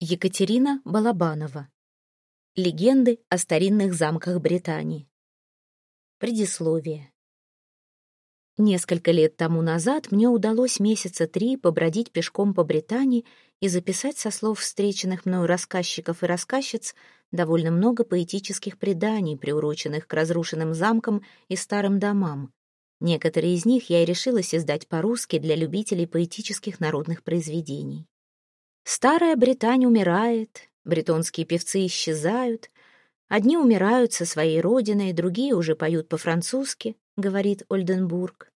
Екатерина Балабанова. Легенды о старинных замках Британии. Предисловие. Несколько лет тому назад мне удалось месяца три побродить пешком по Британии и записать со слов встреченных мною рассказчиков и рассказчиц довольно много поэтических преданий, приуроченных к разрушенным замкам и старым домам. Некоторые из них я и решилась издать по-русски для любителей поэтических народных произведений. Старая Британь умирает, бретонские певцы исчезают. Одни умирают со своей родиной, другие уже поют по-французски, говорит Ольденбург.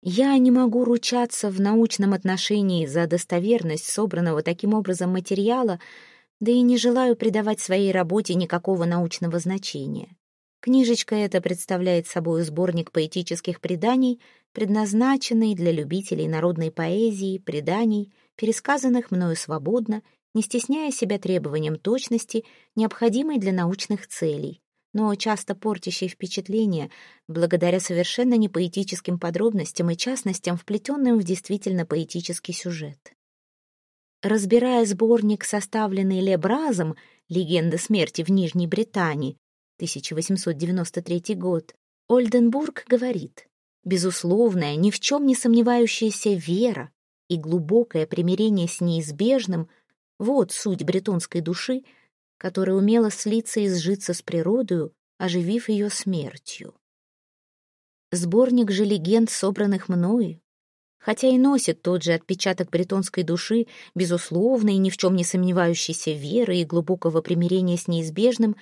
Я не могу ручаться в научном отношении за достоверность собранного таким образом материала, да и не желаю придавать своей работе никакого научного значения. Книжечка эта представляет собой сборник поэтических преданий, предназначенный для любителей народной поэзии, преданий — пересказанных мною свободно, не стесняя себя требованием точности, необходимой для научных целей, но часто портящей впечатление благодаря совершенно непоэтическим подробностям и частностям, вплетенным в действительно поэтический сюжет. Разбирая сборник, составленный Лебразом «Легенда смерти в Нижней Британии», 1893 год, Ольденбург говорит, «Безусловная, ни в чем не сомневающаяся вера, и глубокое примирение с неизбежным — вот суть бретонской души, которая умела слиться и сжиться с природою, оживив ее смертью. Сборник же легенд, собранных мною, хотя и носит тот же отпечаток бретонской души, безусловной, ни в чем не сомневающейся веры и глубокого примирения с неизбежным,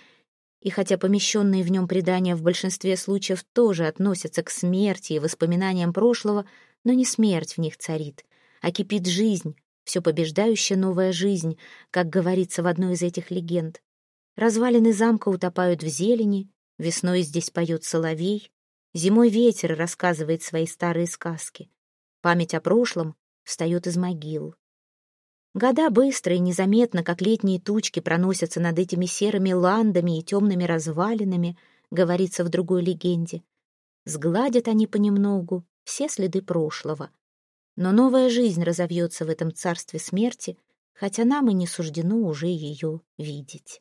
и хотя помещенные в нем предания в большинстве случаев тоже относятся к смерти и воспоминаниям прошлого, но не смерть в них царит — а кипит жизнь, все побеждающая новая жизнь, как говорится в одной из этих легенд. Развалины замка утопают в зелени, весной здесь поет соловей, зимой ветер рассказывает свои старые сказки. Память о прошлом встает из могил. Года быстро и незаметно, как летние тучки, проносятся над этими серыми ландами и темными развалинами, говорится в другой легенде. Сгладят они понемногу все следы прошлого, но новая жизнь разовьется в этом царстве смерти, хотя нам и не суждено уже ее видеть.